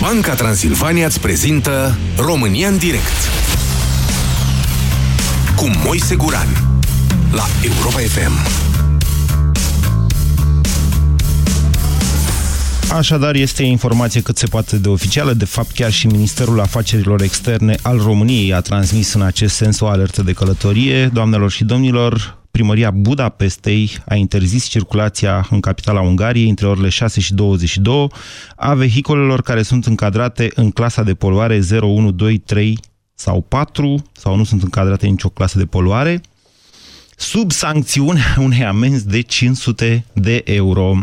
Banca Transilvania îți prezintă România în direct cu Moise Guran la Europa FM. Așadar, este informație cât se poate de oficială. De fapt, chiar și Ministerul Afacerilor Externe al României a transmis în acest sens o alertă de călătorie. Doamnelor și domnilor, primăria Budapestei a interzis circulația în capitala Ungariei între orele 6 și 22 a vehiculelor care sunt încadrate în clasa de poluare 01, 2, 3 sau 4 sau nu sunt încadrate în nicio clasă de poluare sub sancțiune unei amenzi de 500 de euro.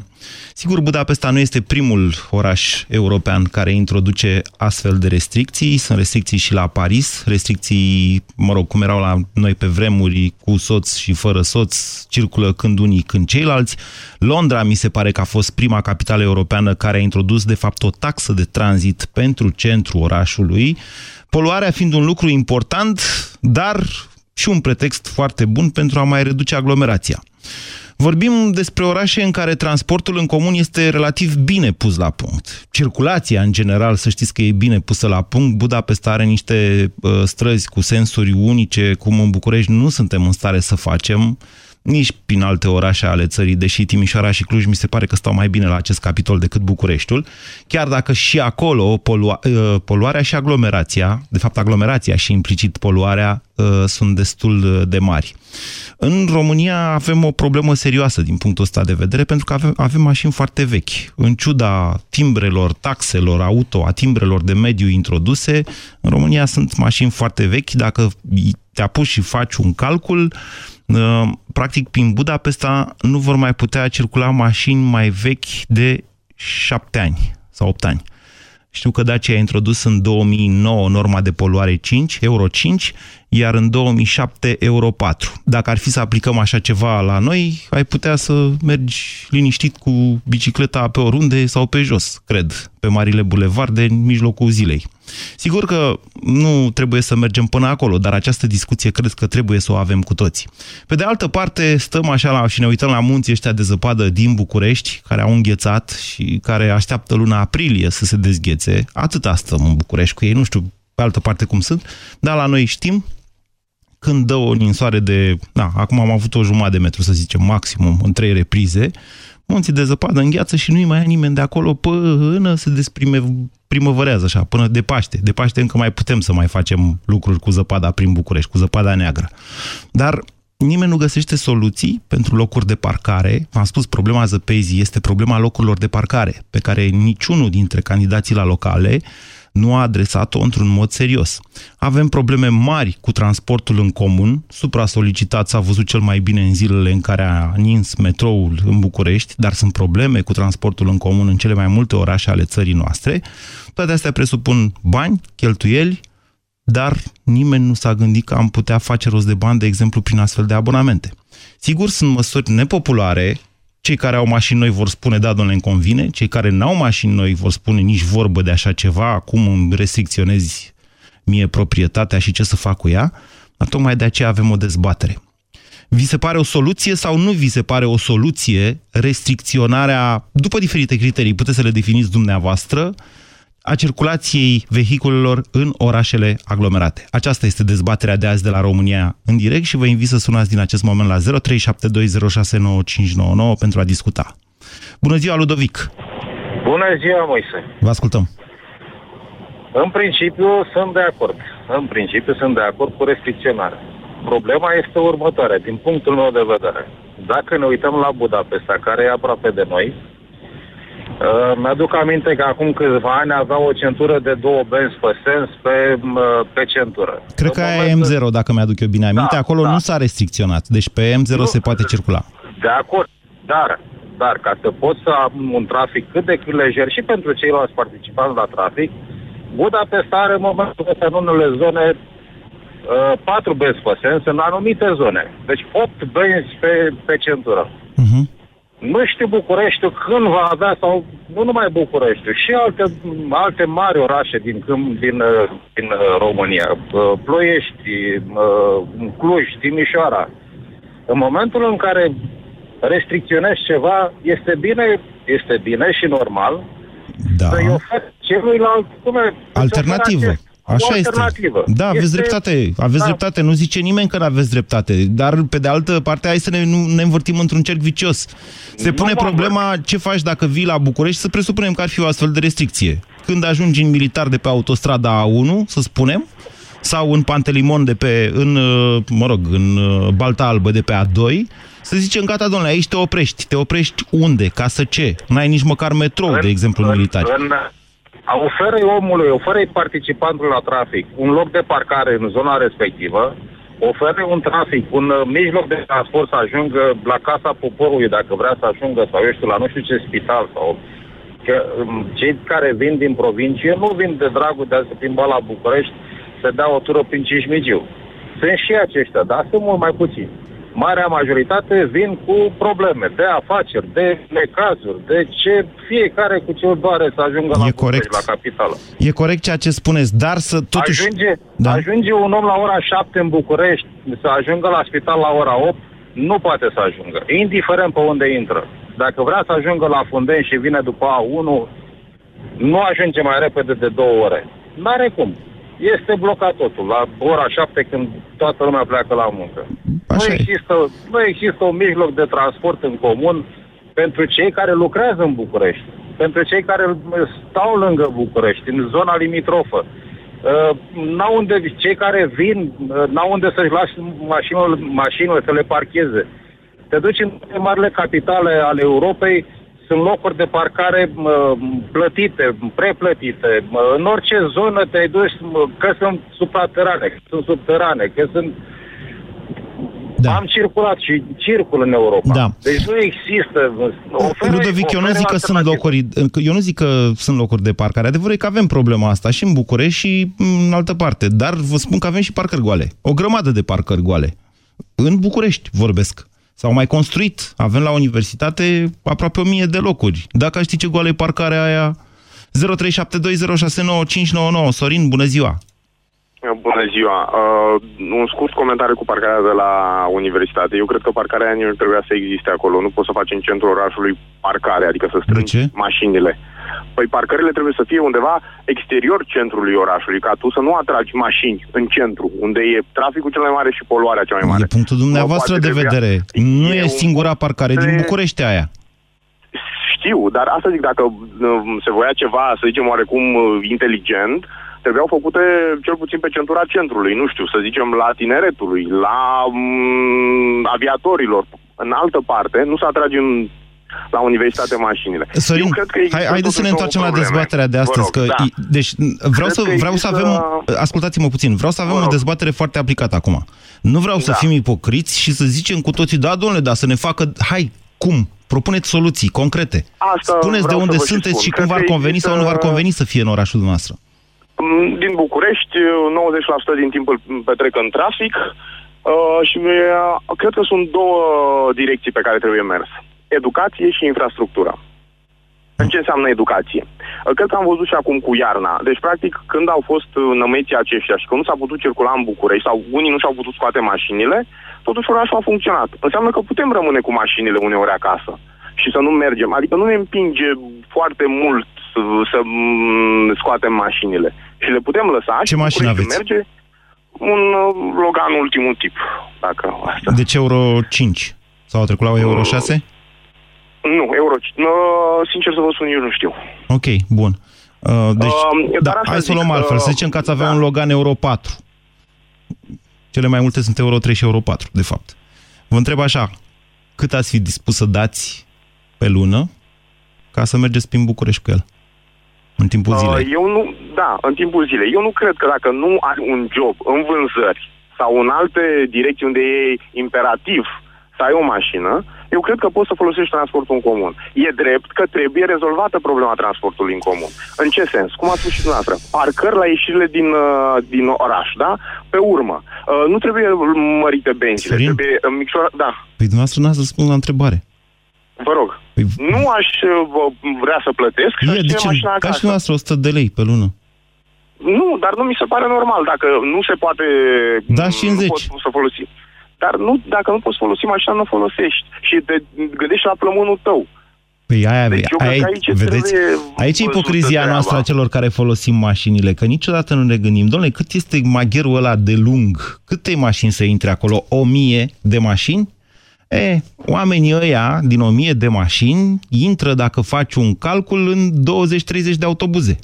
Sigur, Budapesta nu este primul oraș european care introduce astfel de restricții. Sunt restricții și la Paris, restricții, mă rog, cum erau la noi pe vremuri, cu soț și fără soț, circulă când unii, când ceilalți. Londra mi se pare că a fost prima capitală europeană care a introdus, de fapt, o taxă de tranzit pentru centrul orașului. Poluarea fiind un lucru important, dar și un pretext foarte bun pentru a mai reduce aglomerația. Vorbim despre orașe în care transportul în comun este relativ bine pus la punct. Circulația, în general, să știți că e bine pusă la punct. Budapesta are niște uh, străzi cu sensuri unice, cum în București nu suntem în stare să facem nici prin alte orașe ale țării, deși Timișoara și Cluj mi se pare că stau mai bine la acest capitol decât Bucureștiul, chiar dacă și acolo polua, uh, poluarea și aglomerația, de fapt aglomerația și implicit poluarea, uh, sunt destul de mari. În România avem o problemă serioasă din punctul ăsta de vedere, pentru că avem, avem mașini foarte vechi. În ciuda timbrelor, taxelor auto, a timbrelor de mediu introduse, în România sunt mașini foarte vechi. Dacă te apuci și faci un calcul, uh, practic prin Budapesta nu vor mai putea circula mașini mai vechi de șapte ani sau opt ani. Știu că Dacia a introdus în 2009 norma de poluare 5, Euro 5, iar în 2007 Euro 4. Dacă ar fi să aplicăm așa ceva la noi, ai putea să mergi liniștit cu bicicleta pe oriunde sau pe jos, cred, pe marile bulevarde în mijlocul zilei. Sigur că nu trebuie să mergem până acolo, dar această discuție cred că trebuie să o avem cu toți. Pe de altă parte, stăm așa la, și ne uităm la munții ăștia de zăpadă din București, care au înghețat și care așteaptă luna aprilie să se dezghețe. Atât stăm în București cu ei, nu știu pe altă parte cum sunt, dar la noi știm, când dă o ninsoare de... Da, acum am avut o jumătate de metru, să zicem, maximum, în trei reprize, munții de zăpadă îngheață și nu-i mai ia nimeni de acolo până se desprime primăvărează așa, până de Paște. De Paște încă mai putem să mai facem lucruri cu zăpada prin București, cu zăpada neagră. Dar nimeni nu găsește soluții pentru locuri de parcare. V-am spus, problema zăpezii este problema locurilor de parcare, pe care niciunul dintre candidații la locale nu a adresat-o într-un mod serios. Avem probleme mari cu transportul în comun, supra-solicitat s-a văzut cel mai bine în zilele în care a nins metroul în București, dar sunt probleme cu transportul în comun în cele mai multe orașe ale țării noastre. Toate astea presupun bani, cheltuieli, dar nimeni nu s-a gândit că am putea face rost de bani, de exemplu, prin astfel de abonamente. Sigur, sunt măsuri nepopulare, cei care au mașini noi vor spune, da, domnule, îmi convine. Cei care n-au mașini noi vor spune nici vorbă de așa ceva, acum îmi restricționezi mie proprietatea și ce să fac cu ea. Dar tocmai de aceea avem o dezbatere. Vi se pare o soluție sau nu vi se pare o soluție restricționarea, după diferite criterii, puteți să le definiți dumneavoastră, a circulației vehiculelor în orașele aglomerate. Aceasta este dezbaterea de azi de la România în direct și vă invit să sunați din acest moment la 0372069599 pentru a discuta. Bună ziua, Ludovic! Bună ziua, Moise! Vă ascultăm! În principiu sunt de acord. În principiu sunt de acord cu restricționarea. Problema este următoarea, din punctul meu de vedere. Dacă ne uităm la Budapesta, care e aproape de noi, Uh, mi-aduc aminte că acum câțiva ani avea o centură de două benzi pe sens pe, uh, pe centură. Cred că aia e M0, dacă mi-aduc eu bine aminte. Da, Acolo da. nu s-a restricționat, deci pe M0 nu, se poate circula. De acord, dar, dar ca să poți să am un trafic cât de cât lejer și pentru ceilalți participanți la trafic, Budapesta are în momentul ăsta în unele zone uh, patru benzi pe sens în anumite zone. Deci opt benzi pe, pe centură. Uh-huh. Nu știu Bucureștiul când va avea, sau nu numai Bucureștiul, și alte, alte mari orașe din, din, din uh, România, uh, Ploiești, uh, Cluj, Timișoara. În momentul în care restricționezi ceva, este bine, este bine și normal da. să-i oferi celuilalt, cum e? Alternativă. Așa este. Da, aveți este... dreptate. Aveți da. dreptate. Nu zice nimeni că nu aveți dreptate. Dar, pe de altă parte, hai să ne, nu, ne învârtim într-un cerc vicios. Se pune nu problema ce faci dacă vii la București, să presupunem că ar fi o astfel de restricție. Când ajungi în militar de pe autostrada A1, să spunem, sau în Pantelimon de pe, în, uh, mă rog, în uh, Balta Albă de pe A2, să zicem, gata, domnule, aici te oprești. Te oprești unde? Ca să ce? N-ai nici măcar metrou, în, de exemplu, în, militar. În, oferă omului, oferă participantul la trafic un loc de parcare în zona respectivă, oferă un trafic, un uh, mijloc de transport să ajungă la casa poporului, dacă vrea să ajungă, sau eu știu, la nu știu ce spital, sau că um, cei care vin din provincie nu vin de dragul de a se plimba la București să dea o tură prin Cismigiu. Sunt și aceștia, dar sunt mult mai puțini marea majoritate vin cu probleme de afaceri, de necazuri, de ce fiecare cu ce doare să ajungă e la, corect. la capitală. E corect ceea ce spuneți, dar să totuși... Ajunge, da. ajunge un om la ora 7 în București, să ajungă la spital la ora 8, nu poate să ajungă, indiferent pe unde intră. Dacă vrea să ajungă la Fundeni și vine după A1, nu ajunge mai repede de două ore. N-are cum este blocat totul la ora 7 când toată lumea pleacă la muncă. Așa nu există, nu există un mijloc de transport în comun pentru cei care lucrează în București, pentru cei care stau lângă București, în zona limitrofă. Uh, n-au unde, cei care vin, uh, n-au unde să-și lasă mașinile, mașinile să le parcheze. Te duci în marile capitale ale Europei, sunt locuri de parcare plătite, preplătite. În orice zonă te-ai dus, că sunt supraterane, că sunt subterane, că sunt... Da. Am circulat și circul în Europa. Da. Deci nu există... Oferă, Ludovic, eu nu zic că sunt locuri, eu nu zic că sunt locuri de parcare. Adevărul e că avem problema asta și în București și în altă parte. Dar vă spun că avem și parcări goale. O grămadă de parcări goale. În București vorbesc. S-au mai construit. Avem la universitate aproape o mie de locuri. Dacă știi ce goală e parcarea aia, 0372069599. Sorin, bună ziua! Bună ziua! Uh, un scurt comentariu cu parcarea de la universitate. Eu cred că parcarea nu trebuia să existe acolo. Nu poți să faci în centrul orașului parcare, adică să strângi mașinile. Păi parcările trebuie să fie undeva exterior centrului orașului, ca tu să nu atragi mașini în centru, unde e traficul cel mai mare și poluarea cea mai mare. E punctul dumneavoastră de trebuia... vedere. Nu e, e singura parcare de... din București aia. Știu, dar asta zic, dacă uh, se voia ceva, să zicem, oarecum uh, inteligent, trebuiau făcute cel puțin pe centura centrului, nu știu, să zicem la tineretului, la um, aviatorilor, în altă parte, nu să atragi în la universitate mașinile. Sorin, Eu cred că hai, haideți să ne întoarcem la dezbaterea de astăzi. Rog, că, da. Deci vreau să, vreau să avem, ascultați-mă puțin, vreau să avem o dezbatere foarte aplicată acum. Nu vreau da. să fim ipocriți și să zicem cu toții, da, domnule, dar să ne facă, hai, cum? Propuneți soluții concrete. Asta Spuneți de unde sunteți și, și cum v-ar conveni sau nu v-ar conveni să fie în orașul dumneavoastră. Mm, din București, 90% din timpul petrec în trafic uh, și uh, cred că sunt două direcții pe care trebuie mers educație și infrastructură. În ce înseamnă educație? Cred că am văzut și acum cu iarna. Deci, practic, când au fost nămeții aceștia și că nu s-a putut circula în București sau unii nu și-au putut scoate mașinile, totuși orașul a funcționat. Înseamnă că putem rămâne cu mașinile uneori acasă și să nu mergem. Adică nu ne împinge foarte mult să, să scoatem mașinile. Și le putem lăsa Ce și mașină aveți? merge un uh, Logan ultimul tip, dacă asta. Deci Euro 5? Sau a trecut la Euro 6? Uh, nu, euro. No, sincer să vă spun, eu nu știu. Ok, bun. Uh, deci, uh, da, hai să o luăm altfel. Să zicem că ați avea da. un Logan Euro 4. Cele mai multe sunt Euro 3 și Euro 4, de fapt. Vă întreb așa, cât ați fi dispus să dați pe lună ca să mergeți prin București cu el? În timpul uh, zilei. Uh, eu nu, da, în timpul zilei. Eu nu cred că dacă nu ai un job în vânzări sau în alte direcții unde e imperativ să ai o mașină, eu cred că poți să folosești transportul în comun. E drept că trebuie rezolvată problema transportului în comun. În ce sens? Cum ați spus și dumneavoastră, parcări la ieșirile din, uh, din oraș, da? Pe urmă, uh, nu trebuie mărite benzile, Sorin? trebuie uh, micșora... Da. Păi dumneavoastră n-ați răspuns la întrebare. Vă rog. Păi... Nu aș vrea să plătesc și e, de ce? Ca și dumneavoastră 100 de lei pe lună. Nu, dar nu mi se pare normal. Dacă nu se poate... Da, 50. Nu pot să folosi. Dar nu, dacă nu poți folosi mașina, nu folosești. Și te gândești la plămânul tău. Păi aia, deci aia, aici, vedeți, aici e ipocrizia noastră a celor care folosim mașinile, că niciodată nu ne gândim, domnule, cât este magherul ăla de lung? Câte mașini să intre acolo? O mie de mașini? E, oamenii ăia din o mie de mașini intră, dacă faci un calcul, în 20-30 de autobuze.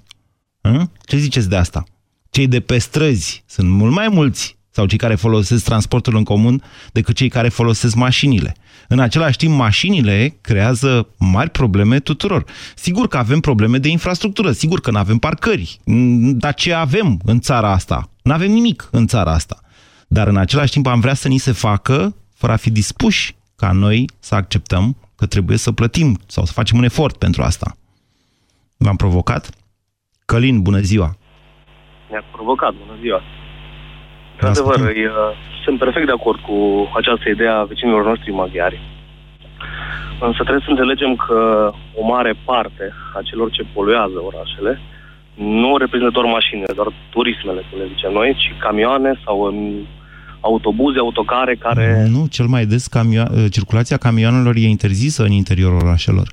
Hă? Ce ziceți de asta? Cei de pe străzi sunt mult mai mulți sau cei care folosesc transportul în comun decât cei care folosesc mașinile. În același timp, mașinile creează mari probleme tuturor. Sigur că avem probleme de infrastructură, sigur că nu avem parcări, dar ce avem în țara asta? Nu avem nimic în țara asta. Dar în același timp am vrea să ni se facă, fără a fi dispuși ca noi să acceptăm că trebuie să plătim sau să facem un efort pentru asta. V-am provocat? Călin, bună ziua! Ne-a provocat, bună ziua! Într-adevăr, uh, sunt perfect de acord cu această idee a vecinilor noștri maghiari. Însă trebuie să înțelegem că o mare parte a celor ce poluează orașele nu reprezintă doar mașinile, doar turismele, cum le zicem noi, ci camioane sau autobuze, autocare care... Nu, cel mai des camio- uh, circulația camioanelor e interzisă în interiorul orașelor.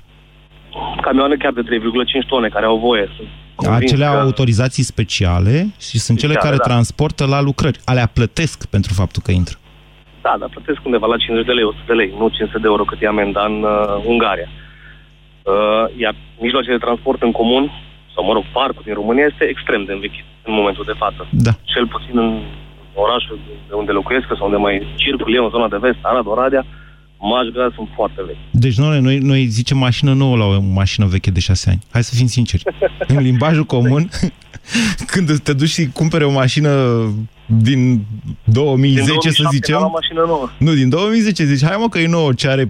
Camioane chiar de 3,5 tone care au voie. Sunt acele au autorizații speciale și sunt cele care da. transportă la lucrări. Alea plătesc pentru faptul că intră. Da, dar plătesc undeva la 50 de lei, 100 de lei, nu 500 de euro cât e amenda în uh, Ungaria. Uh, iar mijloacele de transport în comun, sau mă rog, parcul din România este extrem de învechit în momentul de față. Da. Cel puțin în orașul de unde locuiesc, sau unde mai circul eu, în zona de vest, Arad, Oradea, mașgă sunt foarte vechi. Deci noi, noi, noi zicem mașină nouă la o mașină veche de șase ani. Hai să fim sinceri. În limbajul comun, când te duci și cumpere o mașină din 2010, din să zicem... La mașină nouă. Nu, din 2010 zici, hai mă că e nouă, ce are 40-50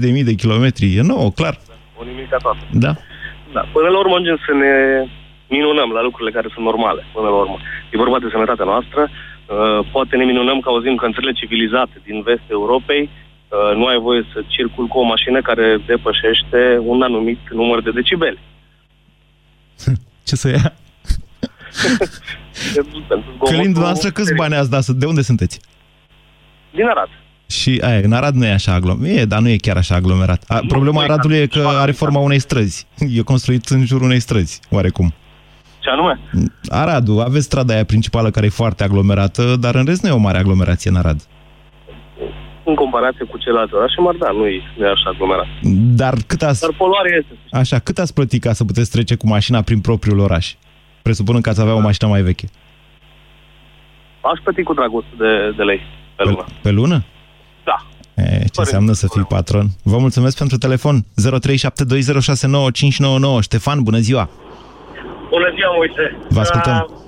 de mii de kilometri. E nouă, clar. O nimica toată. Da. Da. Până la urmă, să ne minunăm la lucrurile care sunt normale, până la urmă. E vorba de sănătatea noastră. Uh, poate ne minunăm că auzim că în țările civilizate din vestul Europei Uh, nu ai voie să circul cu o mașină care depășește un anumit număr de decibeli. Ce să ia? Călin, dumneavoastră câți bani ați dat? De unde sunteți? Din Arad. Și aia, în Arad nu e așa aglomerat. E, dar nu e chiar așa aglomerat. A, problema Aradului e că are forma unei străzi. E construit în jurul unei străzi, oarecum. Ce anume? Aradul. Aveți strada aia principală care e foarte aglomerată, dar în rest nu e o mare aglomerație în Arad în comparație cu celelalte orașe mari, da, nu e, nu e așa aglomerat. Dar cât ați... Dar poluarea este. Așa, cât ați plătit ca să puteți trece cu mașina prin propriul oraș? Presupunând că ați avea o mașină mai veche. Aș plăti cu dragul de, de lei pe lună. Pe, pe lună? Da. E, ce Părere. înseamnă să fii patron? Vă mulțumesc pentru telefon. 0372069599. Ștefan, bună ziua! Bună ziua, Moise! Vă ascultăm. Uh,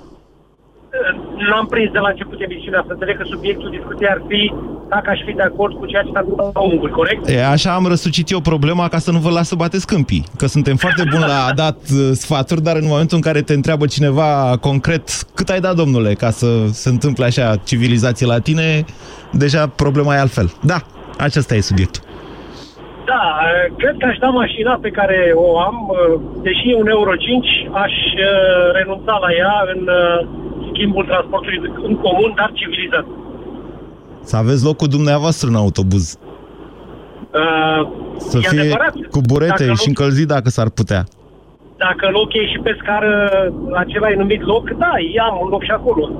n-am prins de la început emisiunea să înțeleg că subiectul discuției ar fi dacă aș fi de acord cu ceea ce s-a întâmplat la Unguri, corect? E, așa am răsucit eu problema ca să nu vă las să bateți câmpii. Că suntem foarte buni la dat uh, sfaturi, dar în momentul în care te întreabă cineva concret cât ai dat, domnule, ca să se întâmple așa civilizație la tine, deja problema e altfel. Da, acesta e subiectul. Da, cred că aș da mașina pe care o am, uh, deși e un Euro 5, aș uh, renunța la ea în schimbul transportului în comun, dar civilizat. Să aveți loc cu dumneavoastră în autobuz. Uh, să fie adevărat. cu burete și încălzit dacă s-ar putea. Dacă loc e și pe scară acela e numit loc, da, am un loc și acolo.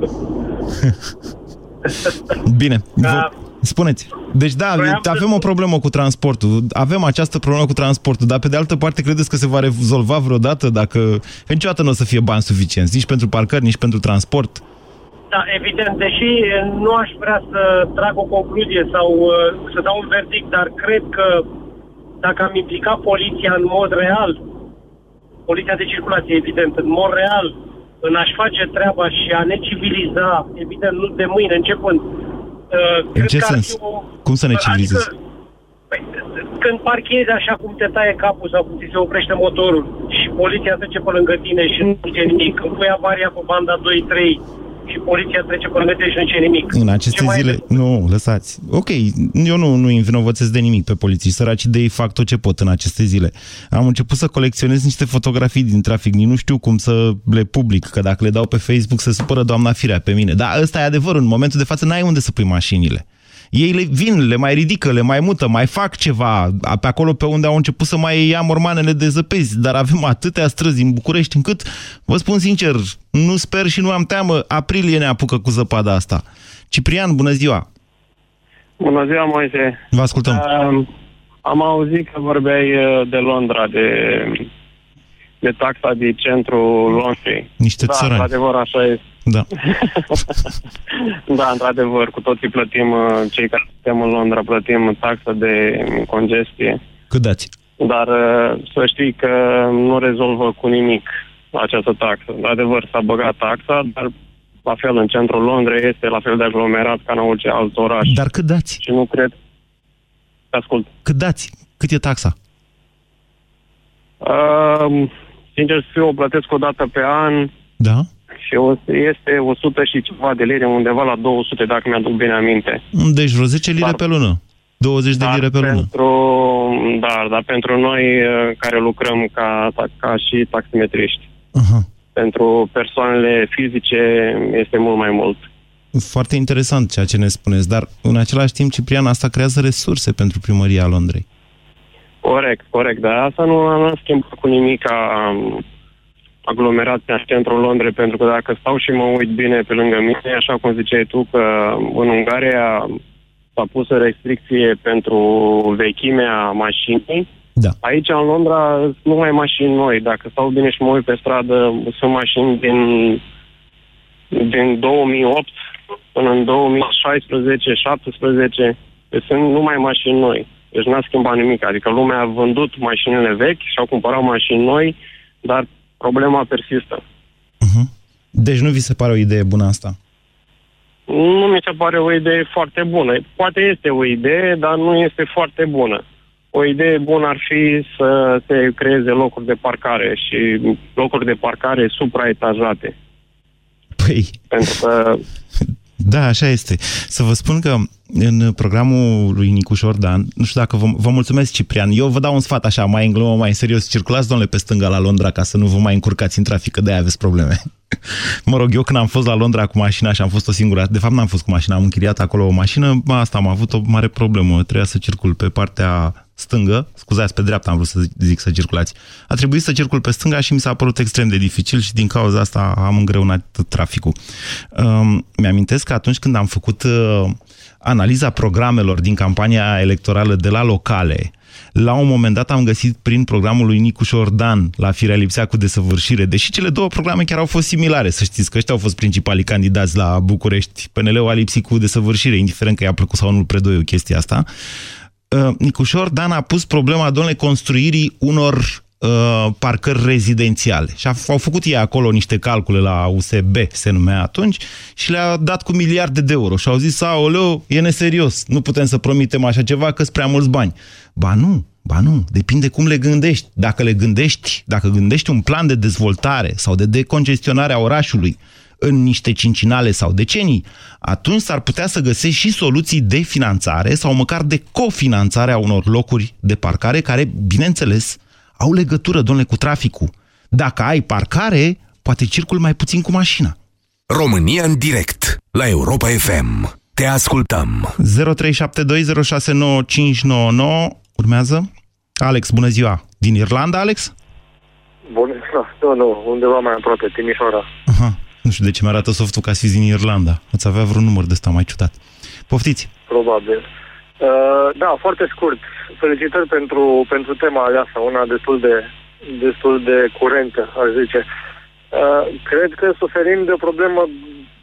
Bine. Da. Spuneți. Deci da, avem o problemă cu transportul. Avem această problemă cu transportul, dar pe de altă parte credeți că se va rezolva vreodată dacă... Niciodată nu o să fie bani suficienți, nici pentru parcări, nici pentru transport. Da, evident, deși nu aș vrea să trag o concluzie sau uh, să dau un verdict, dar cred că dacă am implicat poliția în mod real, poliția de circulație, evident, în mod real, în a-și face treaba și a ne civiliza, evident, nu de mâine începând, Uh, în ce sens? O... Cum să ne civilizezi? Adică, păi, când parchezi așa cum te taie capul sau cum ți se oprește motorul și poliția trece pe lângă tine și nu zice nimic, când pui avaria cu banda 2-3 și poliția trece pe lângă tine și nu zice nimic. În aceste ce zile, nu, lăsați. Ok, eu nu, nu învinovățesc de nimic pe poliții. Săracii de ei fac tot ce pot în aceste zile. Am început să colecționez niște fotografii din trafic. Nici nu știu cum să le public, că dacă le dau pe Facebook se supără doamna Firea pe mine. Dar ăsta e adevărul. În momentul de față n-ai unde să pui mașinile. Ei le vin, le mai ridică, le mai mută, mai fac ceva pe acolo pe unde au început să mai ia mormanele de zăpezi, dar avem atâtea străzi în București încât, vă spun sincer, nu sper și nu am teamă, aprilie ne apucă cu zăpada asta. Ciprian, bună ziua! Bună ziua, Moise! Vă ascultăm! Uh, am auzit că vorbeai uh, de Londra, de, de taxa de centru Londrei. Niște da, țărani. într-adevăr, așa este. Da. da, într-adevăr, cu toții plătim, uh, cei care suntem în Londra, plătim taxa de congestie. Cât dați? Dar uh, să știi că nu rezolvă cu nimic această taxă. Într-adevăr, s-a băgat taxa, dar la fel în centrul Londrei este la fel de aglomerat ca în orice alt oraș. Dar cât dați? Și nu cred... Te ascult. Cât dați? Cât e taxa? Uh, sincer să fiu, o plătesc o dată pe an. Da? Și este 100 și ceva de lire, undeva la 200, dacă mi-aduc bine aminte. Deci vreo 10 lire dar, pe lună. 20 de lire pe lună. Pentru, da, dar pentru noi uh, care lucrăm ca, ca și taximetriști. Uh-huh. Pentru persoanele fizice este mult mai mult. Foarte interesant ceea ce ne spuneți, dar în același timp, Ciprian, asta creează resurse pentru primăria Londrei. Corect, corect, dar asta nu a schimbat cu nimic um, aglomerația în centrul Londrei, pentru că dacă stau și mă uit bine pe lângă mine, așa cum ziceai tu, că în Ungaria s-a pus o restricție pentru vechimea mașinii, da. Aici, în Londra, sunt numai mașini noi. Dacă stau bine și mă uit pe stradă, sunt mașini din, din 2008 până în 2016-17. Deci sunt numai mașini noi. Deci n-a schimbat nimic. Adică lumea a vândut mașinile vechi și au cumpărat mașini noi, dar problema persistă. Uh-huh. Deci nu vi se pare o idee bună asta? Nu mi se pare o idee foarte bună. Poate este o idee, dar nu este foarte bună. O idee bună ar fi să se creeze locuri de parcare și locuri de parcare supraetajate. Păi... Pentru că da, așa este. Să vă spun că în programul lui Nicu Jordan, nu știu dacă vă, vă mulțumesc, Ciprian, eu vă dau un sfat așa, mai în glumă, mai în serios, circulați, domnule, pe stânga la Londra, ca să nu vă mai încurcați în trafic, că de-aia aveți probleme. mă rog, eu când am fost la Londra cu mașina și am fost o singură, de fapt n-am fost cu mașina, am închiriat acolo o mașină, asta am avut o mare problemă, trebuia să circul pe partea stângă, scuzați, pe dreapta am vrut să zic să circulați, a trebuit să circul pe stânga și mi s-a părut extrem de dificil și din cauza asta am îngreunat traficul. Um, mi-amintesc că atunci când am făcut uh, analiza programelor din campania electorală de la locale, la un moment dat am găsit prin programul lui Nicu Șordan la Firea Lipsea cu desăvârșire, deși cele două programe chiar au fost similare, să știți că ăștia au fost principalii candidați la București. PNL-ul a lipsit cu desăvârșire, indiferent că i-a plăcut sau nu predoiu chestia asta. Uh, Nicușor Dan a pus problema, domnule, construirii unor uh, parcări rezidențiale. Și au făcut ei acolo niște calcule la USB, se numea atunci, și le-a dat cu miliarde de euro. Și au zis, aoleu, e neserios, nu putem să promitem așa ceva, că prea mulți bani. Ba nu, ba nu, depinde cum le gândești. Dacă le gândești, dacă gândești un plan de dezvoltare sau de decongestionare a orașului, în niște cincinale sau decenii, atunci s-ar putea să găsești și soluții de finanțare sau măcar de cofinanțare a unor locuri de parcare care, bineînțeles, au legătură, domnule, cu traficul. Dacă ai parcare, poate circul mai puțin cu mașina. România în direct, la Europa FM. Te ascultăm. 0372069599 urmează. Alex, bună ziua. Din Irlanda, Alex? Bună ziua. Nu, nu, undeva mai aproape, Timișoara. Aha. Nu știu de ce mi-arată softul ca să din Irlanda. Ați avea vreun număr de ăsta mai ciudat. Poftiți! Probabil. Uh, da, foarte scurt. Felicitări pentru, pentru tema aleasă, una destul de, destul de curentă, aș zice. Uh, cred că suferim de o problemă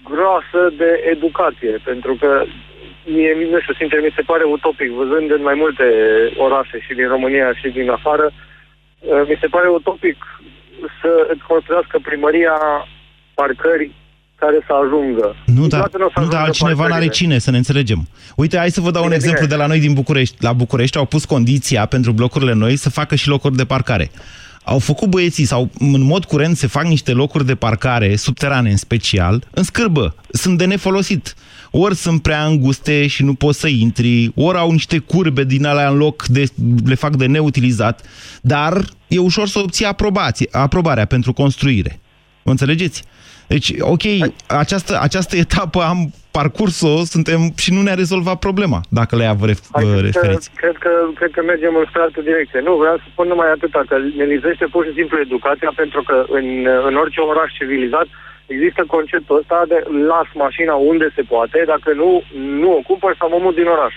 groasă de educație, pentru că mie, nu știu, sincer, mi se pare utopic, văzând în mai multe orașe și din România și din afară, uh, mi se pare utopic să construiască primăria parcări care să ajungă. Nu, dar nu, da, altcineva n-are cine, să ne înțelegem. Uite, hai să vă dau bine, un exemplu bine. de la noi din București. La București au pus condiția pentru blocurile noi să facă și locuri de parcare. Au făcut băieții sau în mod curent se fac niște locuri de parcare, subterane în special, în scârbă. Sunt de nefolosit. Ori sunt prea înguste și nu poți să intri, ori au niște curbe din alea în loc, de, le fac de neutilizat, dar e ușor să obții aprobație, aprobarea pentru construire. Mă înțelegeți? Deci, ok, această, această etapă am parcurs-o, suntem și nu ne-a rezolvat problema, dacă le-a vă referiți. Că, cred, că, cred că mergem în altă direcție. Nu, vreau să spun numai atâta, că ne lizește pur și simplu educația, pentru că în, în orice oraș civilizat există conceptul ăsta de las mașina unde se poate, dacă nu, nu o cumpăr sau mă mut din oraș.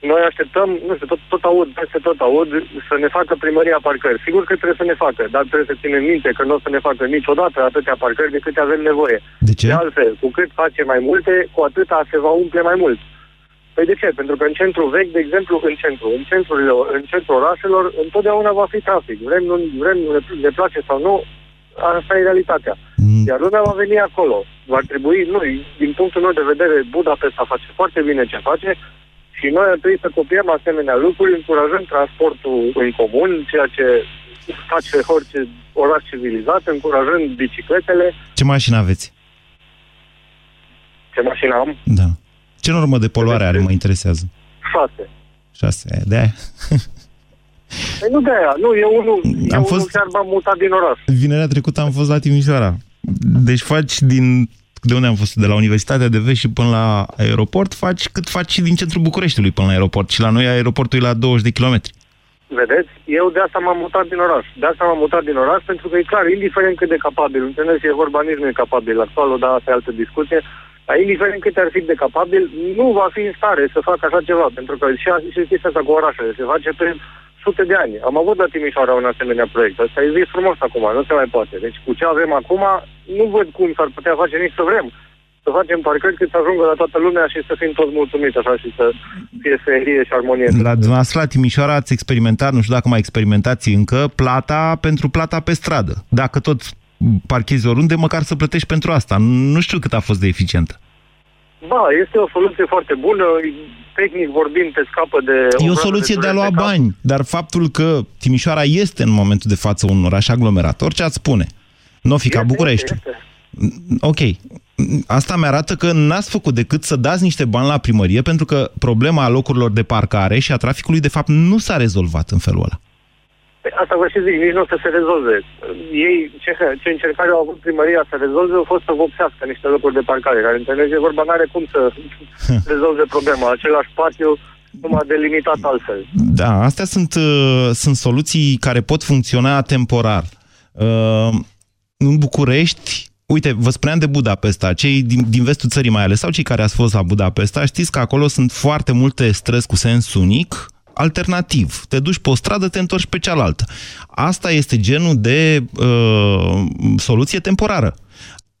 Noi așteptăm, nu știu, tot, tot aud, peste tot aud, să ne facă primăria parcări. Sigur că trebuie să ne facă, dar trebuie să ținem minte că nu o să ne facă niciodată atâtea parcări de câte avem nevoie. De ce? De altfel, cu cât face mai multe, cu atâta se va umple mai mult. Păi de ce? Pentru că în centru vechi, de exemplu, în centru, în centrul, în centrul orașelor, întotdeauna va fi trafic. Vrem, nu, vrem, ne place sau nu, asta e realitatea. Mm. Iar lumea va veni acolo. Va trebui, nu, din punctul meu de vedere, Budapesta face foarte bine ce face, și noi ar trebui să copiem asemenea lucruri, încurajând transportul în comun, ceea ce face orice oraș civilizat, încurajând bicicletele. Ce mașină aveți? Ce mașină am? Da. Ce normă de poluare are, mă interesează? Șase. Șase, de aia. Păi nu de aia, nu, eu unul, am eu fost... chiar m-am mutat din oraș. Vinerea trecută am fost la Timișoara. Deci faci din de unde am fost, de la Universitatea de Vest și până la aeroport, faci cât faci și din centrul Bucureștiului până la aeroport. Și la noi aeroportul e la 20 de kilometri. Vedeți? Eu de asta m-am mutat din oraș. De asta m-am mutat din oraș, pentru că e clar, indiferent cât de capabil, înțelegeți, e vorba nici nu e capabil actualul, dar asta e altă discuție, dar indiferent cât ar fi de capabil, nu va fi în stare să facă așa ceva, pentru că și, și chestia asta cu orașele se face pe sute de ani. Am avut la Timișoara un asemenea proiect. Asta e zis frumos acum, nu se mai poate. Deci cu ce avem acum, nu văd cum s-ar putea face nici să vrem. Să facem parcări cât să ajungă la toată lumea și să fim toți mulțumiți așa și să fie ferie și armonie. La dumneavoastră la Timișoara ați experimentat, nu știu dacă mai experimentați încă, plata pentru plata pe stradă. Dacă tot parchezi oriunde, măcar să plătești pentru asta. Nu știu cât a fost de eficientă. Da, este o soluție foarte bună, tehnic vorbind, te scapă de... E o soluție de, de a lua bani, dar faptul că Timișoara este în momentul de față un oraș aglomerator, ce ați spune? Nu fi ca București. Ok. Asta mi-arată că n-ați făcut decât să dați niște bani la primărie, pentru că problema locurilor de parcare și a traficului, de fapt, nu s-a rezolvat în felul ăla. Păi asta vă și zic, nici nu o să se rezolve. Ei, ce, ce încercare au avut primăria să rezolve, au fost să vopsească niște locuri de parcare, care înțelege vorba, nu are cum să rezolve problema. Același spațiu numai delimitat altfel. Da, astea sunt, uh, sunt soluții care pot funcționa temporar. Uh, în București, Uite, vă spuneam de Budapesta, cei din, din vestul țării mai ales, sau cei care ați fost la Budapesta, știți că acolo sunt foarte multe străzi cu sens unic, alternativ. Te duci pe o stradă, te întorci pe cealaltă. Asta este genul de uh, soluție temporară.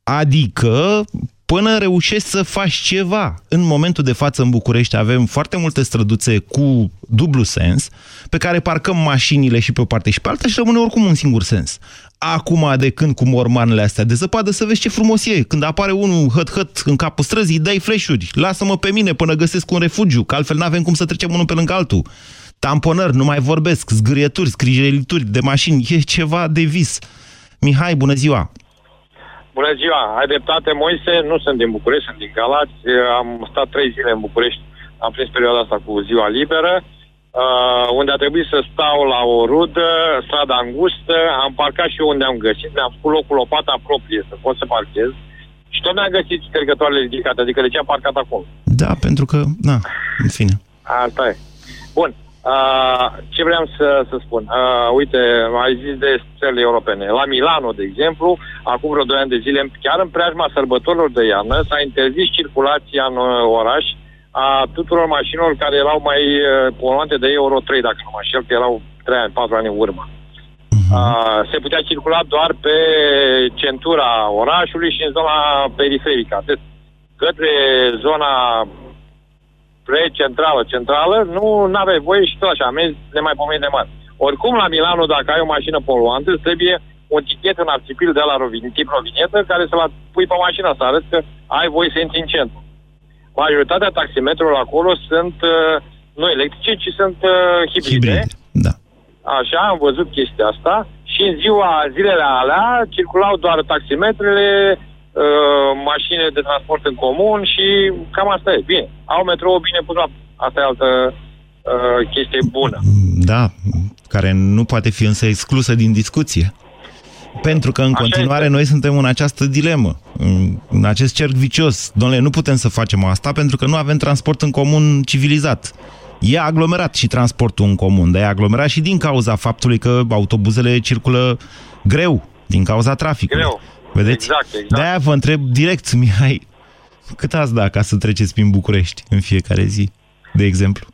Adică până reușești să faci ceva. În momentul de față în București avem foarte multe străduțe cu dublu sens, pe care parcăm mașinile și pe o parte și pe alta și rămâne oricum un singur sens. Acum, de când cu mormanele astea de zăpadă, să vezi ce frumos e. Când apare unul hăt-hăt în capul străzii, îi dai flash-uri. Lasă-mă pe mine până găsesc un refugiu, că altfel n-avem cum să trecem unul pe lângă altul. Tamponări, nu mai vorbesc, zgârieturi, scrijelituri de mașini, e ceva de vis. Mihai, bună ziua! Bună ziua! Ai dreptate, Moise, nu sunt din București, sunt din Galați. Am stat trei zile în București, am prins perioada asta cu ziua liberă, uh, unde a trebuit să stau la o rudă, strada îngustă, am parcat și eu unde am găsit, mi-am făcut locul lopata proprie să pot să parchez. Și tot mi-a găsit stergătoarele ridicate, adică de ce am parcat acolo? Da, pentru că, na, în fine. Asta e. Bun. Uh, ce vreau să, să spun? Uh, uite, ai zis de țările europene. La Milano, de exemplu, acum vreo 2 ani de zile, chiar în preajma sărbătorilor de iarnă, s-a interzis circulația în uh, oraș a tuturor mașinilor care erau mai uh, poluante de Euro 3, dacă nu mă înșel, că erau 3 ani, 4 ani în urmă. Uh-huh. Uh, se putea circula doar pe centura orașului și în zona periferică. Atât către zona pre-centrală, centrală, nu aveai voie și tot așa, amenzi de mai pomeni de mari. Oricum, la Milano, dacă ai o mașină poluantă, îți trebuie un tichet în arțipil de la rovin, tip rovinietă, care să-l pui pe mașina să arăți că ai voie să intri în centru. Majoritatea taximetrelor acolo sunt uh, nu electrice, ci sunt uh, hibride. hibride. Da. Așa, am văzut chestia asta și în ziua, zilele alea circulau doar taximetrele Uh, mașini de transport în comun și cam asta e. Bine, au metrou bine pus la... Asta e altă uh, chestie bună. Da, care nu poate fi însă exclusă din discuție. Pentru că în Așa continuare este. noi suntem în această dilemă, în, în acest cerc vicios. Domnule, nu putem să facem asta pentru că nu avem transport în comun civilizat. E aglomerat și transportul în comun, dar e aglomerat și din cauza faptului că autobuzele circulă greu, din cauza traficului. Greu. Vedeți? Exact, exact. De-aia vă întreb direct, Mihai, cât ați da ca să treceți prin București în fiecare zi, de exemplu?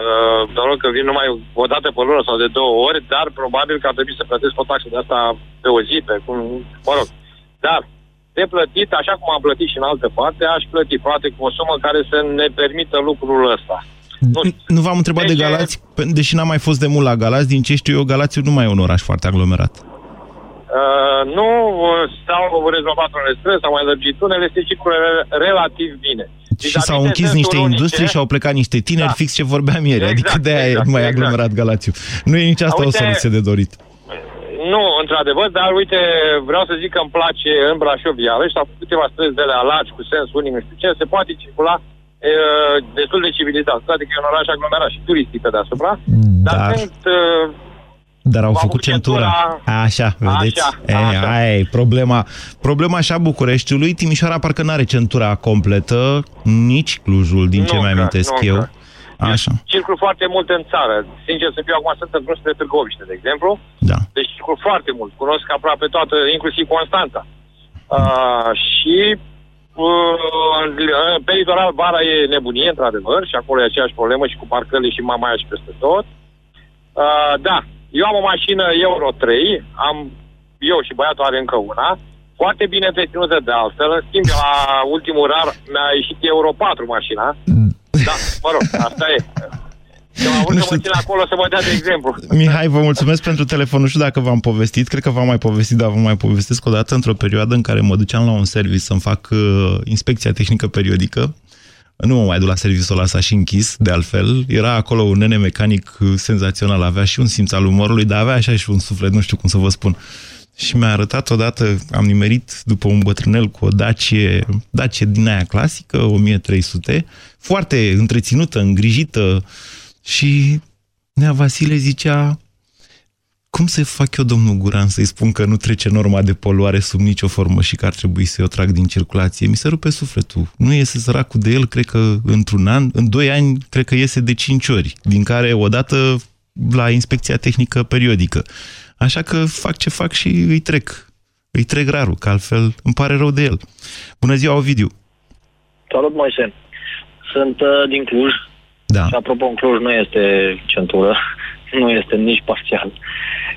Uh, doar că vin numai o dată pe lună sau de două ori, dar probabil că ar trebui să plătesc o taxă de asta pe o zi, pe cum, mă rog. Dar de plătit, așa cum am plătit și în altă parte, aș plăti poate cu o sumă care să ne permită lucrul ăsta. Nu știu. Nu v-am întrebat de Deci, Galați, pe- deși n-am mai fost de mult la Galați, din ce știu eu, Galațiul nu mai e un oraș foarte aglomerat. Uh, nu uh, s-au rezolvat unele străzi, s-au mai lărgit unele, se circulă re- relativ bine. Și s-au închis niște industrii și au plecat niște tineri, Da. fix ce vorbeam ieri. Exact, adică de-aia exact, e mai exact. aglomerat Galațiu. Nu e nici asta o Uite- soluție de dorit. Nu, într-adevăr, dar uite, vreau să zic că îmi place în Brașov iarăși, s-au făcut câteva străzi de la largi, cu sens unic, nu știu ce, se poate circula e, destul de civilizat. Toate că e un oraș aglomerat și turistic pe deasupra, dar, Dar- sunt... uh, Dar au Au făcut făcut centura. centura. Așa, vedeți? Așa, e, așa. Aia e problema. Problema așa Bucureștiului. Timișoara parcă nu are centura completă, nici Clujul, din ce Nu mi încă, amintesc nu eu. încă. Așa, circul foarte mult în țară. Sincer să fiu, acum sunt în drum spre Târgoviște, de exemplu. da. Deci circul foarte mult. Cunosc aproape toată, inclusiv Constanța. Uh, și uh, pe litoral vara e nebunie, într-adevăr, și acolo e aceeași problemă și cu parcările și mamaia și peste tot. Uh, da, eu am o mașină Euro 3, am, eu și băiatul are încă una, foarte bine întreținută de altfel, în schimb, la ultimul rar mi-a ieșit Euro 4 mașina. Da, mă rog, asta e. Eu am vrut Nu să mă știu. țin acolo să vă dea de exemplu. Mihai, vă mulțumesc pentru telefon. Nu știu dacă v-am povestit, cred că v-am mai povestit, dar vă mai povestesc o dată într-o perioadă în care mă duceam la un serviciu să-mi fac uh, inspecția tehnică periodică. Nu mă mai duc la serviciul ăla, s-a și închis, de altfel. Era acolo un nene mecanic uh, senzațional, avea și un simț al umorului, dar avea așa și un suflet, nu știu cum să vă spun. Și mi-a arătat odată, am nimerit după un bătrânel cu o Dacie, Dacie din aia clasică, 1300, foarte întreținută, îngrijită și Nea Vasile zicea cum să fac eu, domnul Guran, să-i spun că nu trece norma de poluare sub nicio formă și că ar trebui să-i o trag din circulație? Mi se rupe sufletul. Nu iese săracul de el, cred că într-un an, în doi ani, cred că iese de cinci ori, din care o dată la inspecția tehnică periodică. Așa că fac ce fac și îi trec. Îi trec rarul, că altfel îmi pare rău de el. Bună ziua, Ovidiu! Salut, Moise. Sunt uh, din Cluj Da. și, apropo, în Cluj nu este centură, nu este nici parțial.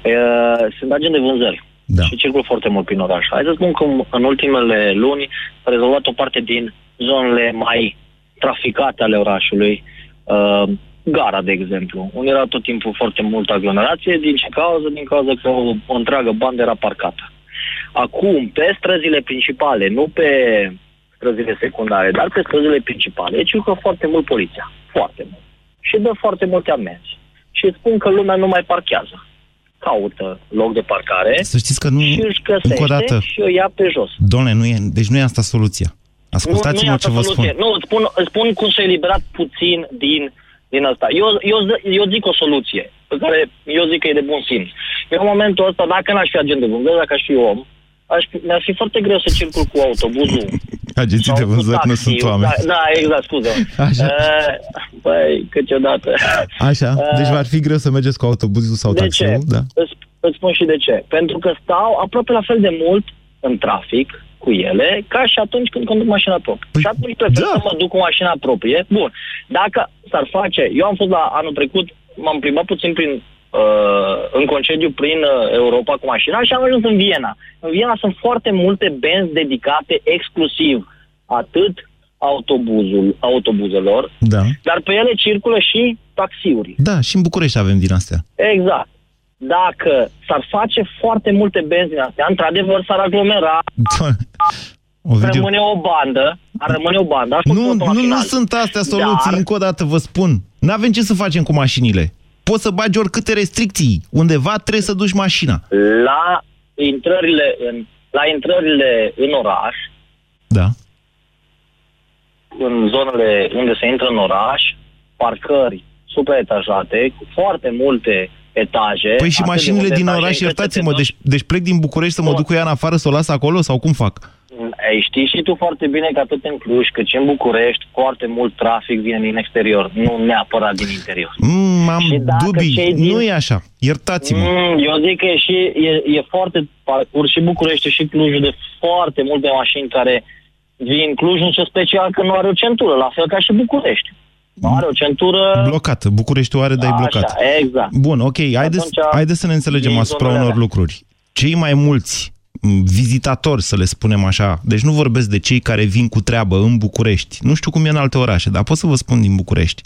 Uh, sunt agent de vânzări Da. și circul foarte mult prin oraș. Hai să spun că în ultimele luni s-a rezolvat o parte din zonele mai traficate ale orașului. Uh, gara, de exemplu, unde era tot timpul foarte multă aglomerație. Din ce cauză? Din cauza că o, o întreagă bandă era parcată. Acum, pe străzile principale, nu pe străzile secundare, dar pe străzile principale, circulă foarte mult poliția. Foarte mult. Și dă foarte multe amenzi. Și spun că lumea nu mai parchează. Caută loc de parcare Să știți că nu... și își Încă o găsește dată, și o ia pe jos. Domnule, nu e, deci nu e asta soluția. Ascultați-mă nu, nu e ce asta vă spun. soluție. Nu, îți spun, îți spun cum s-a eliberat puțin din, din asta. Eu, eu, eu zic o soluție, pe care eu zic că e de bun simț. Eu în momentul ăsta, dacă n-aș fi agent de vânzări, dacă aș fi om, aș, fi- mi-ar fi foarte greu să circul cu autobuzul. Agenții de sau cu vânzări nu taxiul. sunt oameni. Da, da exact, scuză. Așa. Uh, băi, câteodată. Așa, deci Uh, v-ar fi greu să mergeți cu autobuzul sau de ce? taxiul, da? Îți, îți spun și de ce. Pentru că stau aproape la fel de mult în trafic cu ele ca și atunci când conduc mașina proprie. Păi, și atunci prefer da. să mă duc cu mașina proprie. Bun. Dacă s-ar face... Eu am fost la anul trecut, m-am plimbat puțin prin uh, în concediu prin uh, Europa cu mașina și am ajuns în Viena. În Viena sunt foarte multe benzi dedicate exclusiv atât autobuzul, autobuzelor, Da. dar pe ele circulă și taxiuri. Da, și în București avem din astea. Exact. Dacă s-ar face foarte multe benzi din astea, într-adevăr s-ar aglomera, Ovidiu, rămâne o bandă, ar rămâne o bandă. Aș nu, spune până la nu, nu final. sunt astea soluții, Dar, încă o dată vă spun. N-avem ce să facem cu mașinile. Poți să bagi oricâte restricții. Undeva trebuie să duci mașina. la intrările în, la intrările în oraș, Da. în zonele unde se intră în oraș, parcări supraetajate, cu foarte multe etaje. Păi și atât de mașinile multe din etaje oraș, încât să iertați-mă, te deci, deci plec din București să mă Bun. duc cu ea în afară, să o las acolo sau cum fac? Ei, știi și tu foarte bine că atât în Cluj cât și în București foarte mult trafic vine din exterior, nu neapărat din interior. Mm, am Și dacă dubii. cei din- Nu e așa. Iertați-mă. Mm, eu zic că e, și, e, e foarte parcurs și București și Clujul de foarte multe mașini care vin Cluj, în ce special că nu are o centură, la fel ca și București. Nu are o centură... Blocată. Bucureștiul are, dar e blocat. Așa, exact. Bun, ok. Haideți, atunci, haideți să ne înțelegem din asupra zonele unor alea. lucruri. Cei mai mulți m, vizitatori, să le spunem așa, deci nu vorbesc de cei care vin cu treabă în București. Nu știu cum e în alte orașe, dar pot să vă spun din București.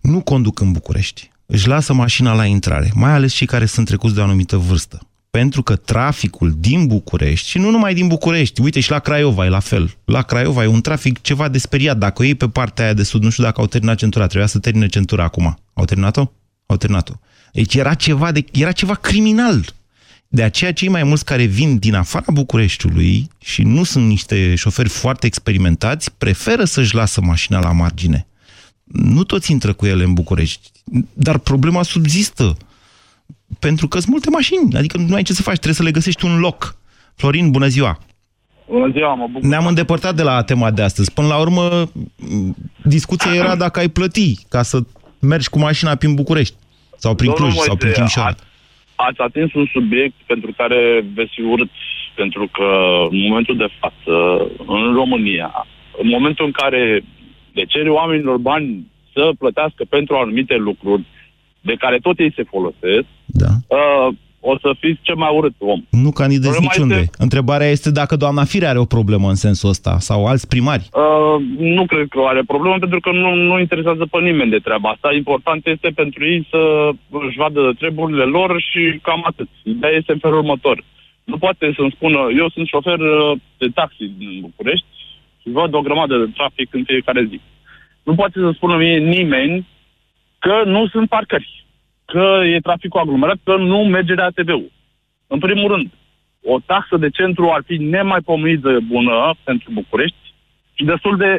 Nu conduc în București. Își lasă mașina la intrare, mai ales cei care sunt trecuți de o anumită vârstă. Pentru că traficul din București, și nu numai din București, uite și la Craiova e la fel. La Craiova e un trafic ceva de speriat. Dacă o iei pe partea aia de sud, nu știu dacă au terminat centura, trebuia să termine centura acum. Au terminat-o? Au terminat-o. Deci era ceva, de, era ceva criminal. De aceea cei mai mulți care vin din afara Bucureștiului și nu sunt niște șoferi foarte experimentați, preferă să-și lasă mașina la margine. Nu toți intră cu ele în București, dar problema subzistă. Pentru că sunt multe mașini, adică nu ai ce să faci, trebuie să le găsești un loc. Florin, bună ziua! Bună ziua, mă bucur. Ne-am îndepărtat de la tema de astăzi. Până la urmă, m, discuția era dacă ai plăti ca să mergi cu mașina prin București sau prin Domnul Cluj sau prin Moise, Timișoara. a- Ați atins un subiect pentru care veți fi urât, pentru că în momentul de față, în România, în momentul în care le cere oamenilor bani să plătească pentru anumite lucruri de care tot ei se folosesc, Da. uh, o să fiți cel mai urât om. Nu candidezi Problema niciunde. este- Întrebarea este dacă doamna Fire are o problemă în sensul ăsta sau alți primari. Uh, nu cred că are problemă pentru că nu, nu interesează pe nimeni de treaba asta. Important este pentru ei să își vadă treburile lor și cam atât. Ideea este în felul următor. Nu poate să-mi spună, eu sunt șofer uh, de taxi din București și văd o grămadă de trafic în fiecare zi. Nu poate să spună mie nimeni că nu sunt parcări, că e traficul aglomerat, că nu merge de ATV-ul. În primul rând, o taxă de centru ar fi nemaipomenit de bună pentru București și destul de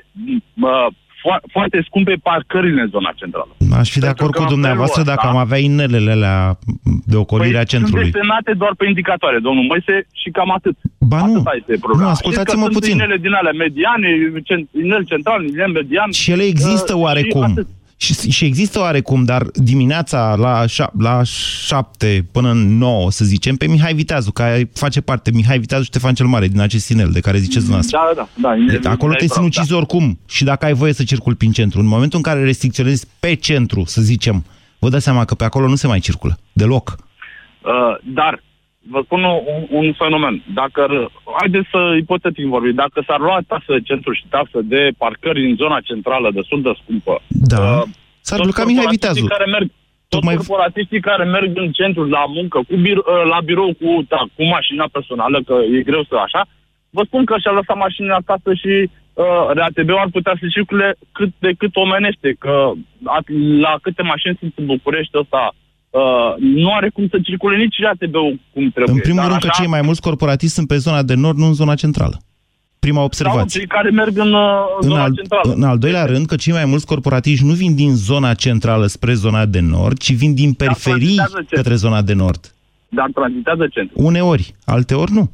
uh, fo- foarte scumpe parcările în zona centrală. Aș fi de Pentru acord că cu în dumneavoastră felul dacă ăsta- am avea inelele alea de ocolire a centrului. Sunt desenate doar pe indicatoare, domnul Moise, și cam atât. Ba nu, Atâta este problema. nu, ascultați-mă Știți că puțin. Sunt inele din alea mediane, cent- inel central, inel median. Și ele există uh, și oarecum. Atât. Și, și există oarecum, dar dimineața la, șa, la 7 până în 9, să zicem, pe Mihai Viteazu, care face parte, Mihai Viteazu Ștefan cel Mare, din acest sinel de care ziceți dumneavoastră. Da, da, da. da inel- Deci, acolo da, te sinucizi da. oricum și dacă ai voie să circuli prin centru. În momentul în care restricționezi pe centru, să zicem, vă dați seama că pe acolo nu se mai circulă, deloc. Uh, dar, vă spun un, un fenomen. Dacă, r- haideți să ipotetic vorbim, dacă s-ar lua taxă de centru și taxă de parcări în zona centrală destul de scumpă, Da. Uh, S-ar toți bloca Mihai corporatiștii Viteazu. Care merg, toți Tocmai- corporatiștii care merg în centru la muncă, cu bir, uh, la birou cu, da, cu mașina personală, că e greu să așa, vă spun că și-a lăsat mașina acasă și uh, RATB-ul ar putea să circule cât de cât omenește, că at, la câte mașini sunt în București ăsta, uh, nu are cum să circule nici RATB-ul cum trebuie. În primul Dar rând că așa, cei mai mulți corporatiști sunt pe zona de nord, nu în zona centrală. Prima sau observație. cei care merg în, uh, în În zona al, centrală. în al doilea rând că cei mai mulți corporatiști nu vin din zona centrală spre zona de nord, ci vin din periferii tranzitează ce? către zona de nord. Dar tranzitează centru. Uneori, alteori nu.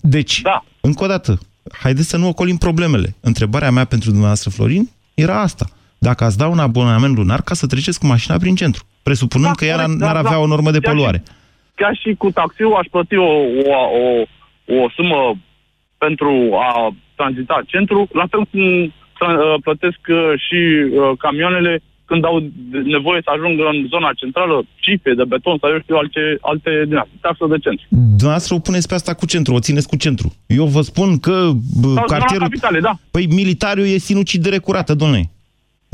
Deci, Da. încă o dată, haideți să nu ocolim problemele. Întrebarea mea pentru dumneavoastră, Florin, era asta. Dacă ați da un abonament lunar ca să treceți cu mașina prin centru, presupunând Da, că ea corect, n-ar da, avea da. o normă de Chiar și- poluare. chiar și cu taxiul aș plăti o, o, o, o sumă pentru a tranzita centru, la fel cum tra- uh, plătesc uh, și uh, camioanele când au de- nevoie să ajungă în zona centrală, cipe de beton sau eu știu alte, alte din astea, taxă de centru. Dumneavoastră o puneți pe asta cu centru, o țineți cu centru. Eu vă spun că bă, Sau zona cartierul... capitale, da. Păi militariul e sinucidere curată, domnule.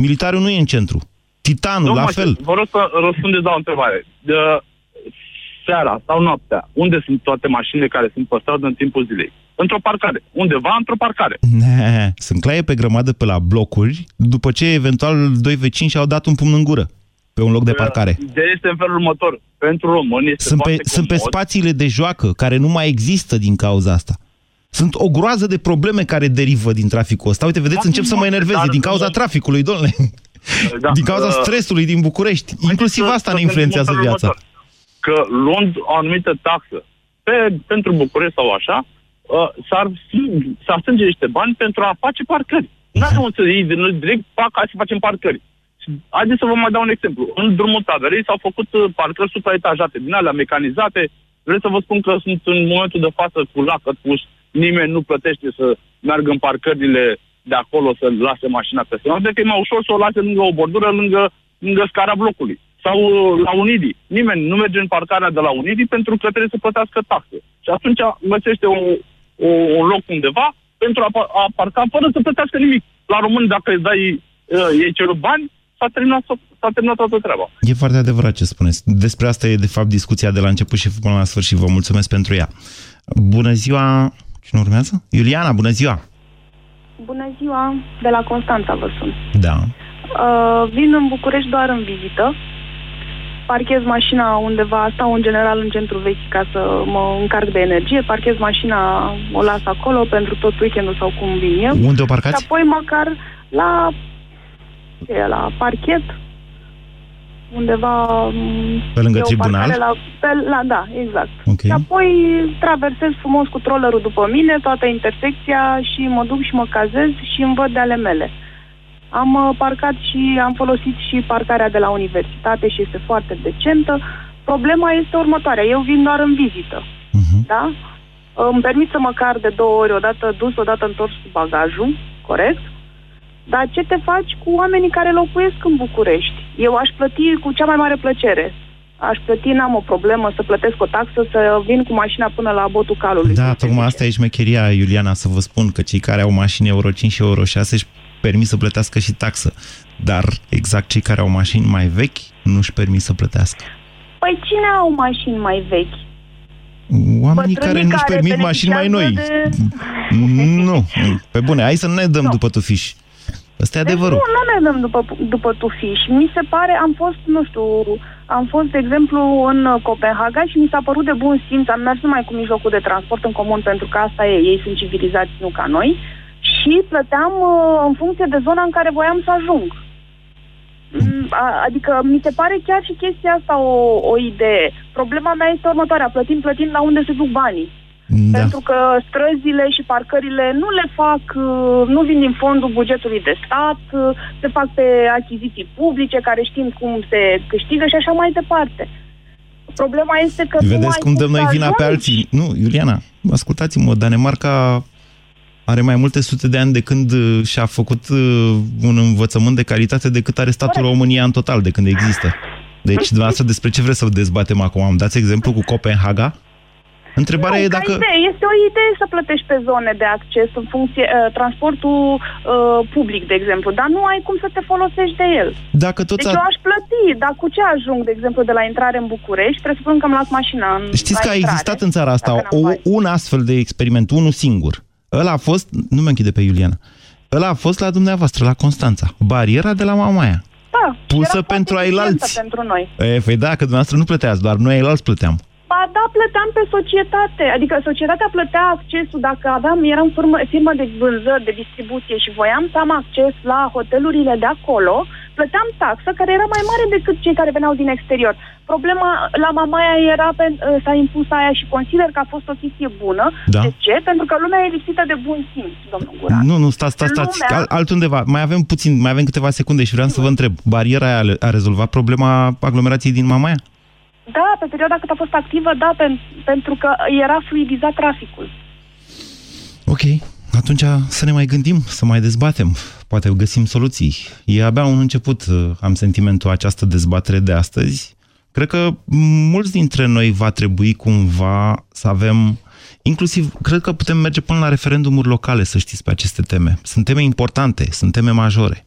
Militariul nu e în centru. Titanul, Domnul la Moise, fel. Vă rog să răspundeți la o întrebare. De, seara sau noaptea, unde sunt toate mașinile care sunt pe stradă în timpul zilei? Într-o parcare. Undeva într-o parcare. Ne, sunt claie pe grămadă pe la blocuri, după ce eventual doi vecini și-au dat un pumn în gură pe un loc de parcare. Ideea este în felul următor. Pentru români este Sunt pe, foarte sunt pe comod. spațiile de joacă, care nu mai există din cauza asta. Sunt o groază de probleme care derivă din traficul ăsta. Uite, vedeți, Da, încep să mă nu, enerveze dar din cauza nu- traficului, domnule. Da, din cauza uh, stresului din București. Inclusiv asta ne influențează viața. Că luând o anumită taxă pe, pentru București sau așa, uh, s-ar, s-ar strânge niște bani pentru a face parcări. Nu are să iei direct, fac, hai să facem parcări. Haideți să vă mai dau un exemplu. În drumul Taverei s-au făcut uh, parcări supraetajate, din alea mecanizate. Vreau să vă spun că sunt în momentul de față cu lacăt pus. Nimeni nu plătește să meargă în parcările de acolo să lase mașina pe stradă, că e mai ușor să o lase lângă o bordură, lângă, lângă scara blocului. Sau uh, la Unidi. Nimeni nu merge în parcarea de la Unidi pentru că trebuie să plătească taxe. Și atunci găsește o, o, un loc undeva pentru a, a parca fără să plătească nimic. La român, dacă îți dai, uh, ei cerut bani, s-a terminat, s-a terminat toată treaba. E foarte adevărat ce spuneți. Despre asta e, de fapt, discuția de la început și până la sfârșit. Vă mulțumesc pentru ea. Bună ziua! Cine urmează? Iuliana, bună ziua! Bună ziua! De la Constanța vă sun. Da. Uh, vin în București doar în vizită. Parchez mașina undeva, stau în general în centru vechi ca să mă încarc de energie. Parchez mașina, o las acolo pentru tot weekendul sau cum vin eu. Unde o parcați? Și apoi măcar la e la parchet, undeva... Mm, pe lângă tribunal? La, pe, la, da, exact. Okay. Și apoi traversez frumos cu trollerul după mine, toată intersecția și mă duc și mă cazez și îmi văd de ale mele. Am uh, parcat și am folosit și parcarea de la universitate și este foarte decentă. Problema este următoarea. Eu vin doar în vizită. Uh-huh. Da? Îmi permit să mă car de două ori, odată dus, odată întors cu bagajul, corect? Dar ce te faci cu oamenii care locuiesc în București? Eu aș plăti cu cea mai mare plăcere. Aș plăti, n-am o problemă să plătesc o taxă, să vin cu mașina până la botul calului. Da, tocmai asta e șmecheria, Iuliana, să vă spun că cei care au mașini Euro 5 și Euro 6 își permit să plătească și taxă. Dar exact cei care au mașini mai vechi nu își permit să plătească. Păi cine au mașini mai vechi? Oamenii care nu-și permit mașini mai noi. De... Nu, pe bune, hai să nu ne dăm no. după tufiși. Asta e adevărul. Deci nu, nu ne dăm după, după tufiș. Mi se pare, am fost, nu știu, am fost, de exemplu, în Copenhaga și mi s-a părut de bun simț. Am mers numai cu mijlocul de transport în comun, pentru că asta e, ei sunt civilizați, nu ca noi. Și plăteam uh, în funcție de zona în care voiam să ajung. Mm, adică mi se pare chiar și chestia asta o, o idee. Problema mea este următoarea, plătim, plătim la unde se duc banii. Da. Pentru că străzile și parcările nu le fac, uh, nu vin din fondul bugetului de stat, uh, se fac pe achiziții publice, care știm cum se câștigă și așa mai departe. Problema este că Vedeți cum dăm noi vina pe alții. Nu, Iuliana, ascultați-mă, Danemarca are mai multe sute de ani de când uh, și-a făcut un învățământ de calitate decât are statul Corect. România în total, de când există. Deci, dumneavoastră, despre ce vreți să dezbatem acum? Am dați exemplu cu Copenhaga? Întrebarea nu, e dacă... Idee. Este o idee să plătești pe zone de acces în funcție, uh, transportul uh, public, de exemplu, dar nu ai cum să te folosești de el. Dacă tot deci a... eu aș plăti, dar cu ce ajung, de exemplu, de la intrare în București, presupun că îmi las mașina în Știți că a existat în țara asta o, un astfel de experiment, unul singur. Ăla a fost, nu mă închide pe Iuliana, ăla a fost la dumneavoastră, la Constanța. Bariera de la Mamaia. Da, pusă pentru ai pentru noi. E, păi da, că dumneavoastră nu plăteați, doar noi ai plăteam. Ba da, plăteam pe societate. Adică societatea plătea accesul dacă aveam, eram firmă, firmă de vânzări, de distribuție și voiam să am acces la hotelurile de acolo, plăteam taxă care era mai mare decât cei care veneau din exterior. Problema la Mamaia era, pe, s-a impus aia și consider că a fost o chestie bună. Da. De ce? Pentru că lumea e lipsită de bun simț, domnul Guran. Nu, nu, stați, stați, stați. Lumea... altundeva. Mai avem puțin, mai avem câteva secunde și vreau să vă întreb. Bariera aia a rezolvat problema aglomerației din Mamaia? Da, pe perioada cât a fost activă, da, pen, pentru că era fluidizat traficul. Ok, atunci să ne mai gândim, să mai dezbatem. Poate găsim soluții. E abia un început, am sentimentul această dezbatere de astăzi. Cred că mulți dintre noi va trebui cumva să avem Inclusiv, cred că putem merge până la referendumuri locale, să știți, pe aceste teme. Sunt teme importante, sunt teme majore.